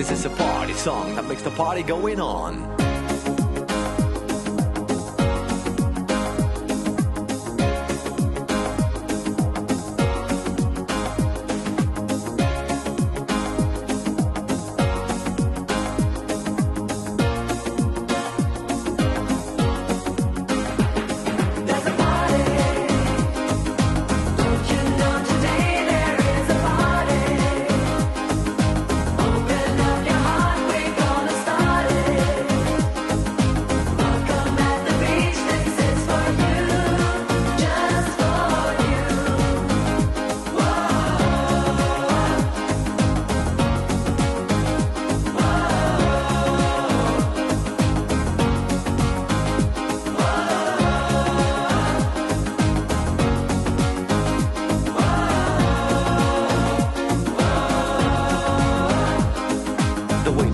This is a party song that makes the party going on.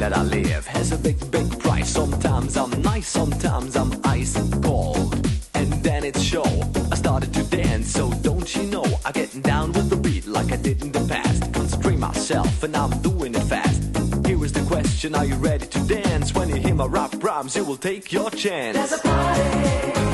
That I live has a big, big price. Sometimes I'm nice, sometimes I'm ice and cold. And then it's show. I started to dance, so don't you know? I get down with the beat like I did in the past. Concentrate myself, and I'm doing it fast. Here is the question Are you ready to dance? When you hear my rap rhymes, you will take your chance. There's a party.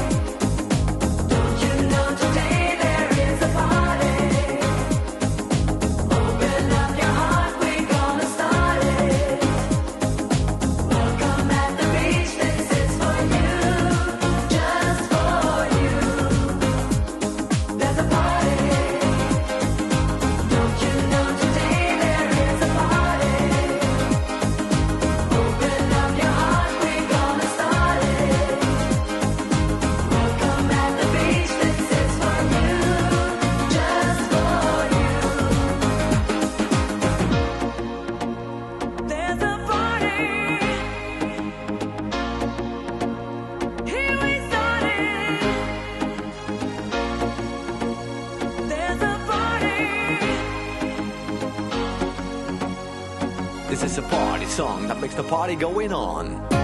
This is a party song that makes the party going on.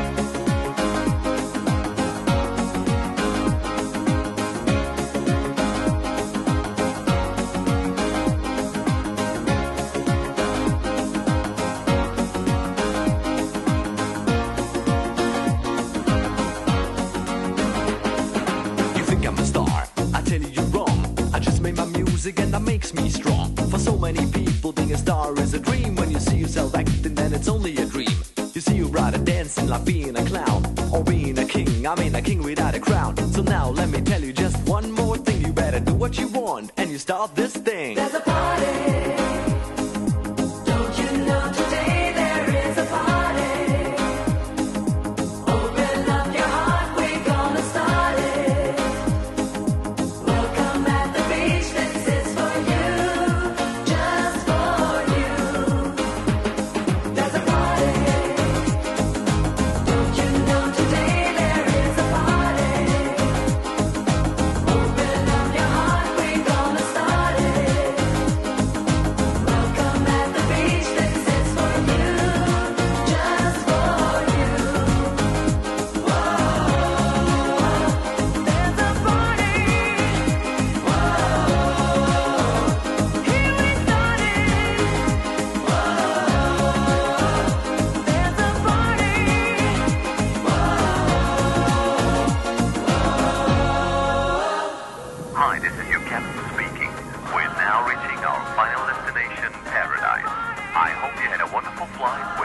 I just made my music and that makes me strong. For so many people, being a star is a dream. When you see yourself acting, then it's only a dream. You see, you rather dancing like being a clown or being a king. I mean, a king without a crown. So now let me tell you just one more thing. You better do what you want and you start this dance. flying.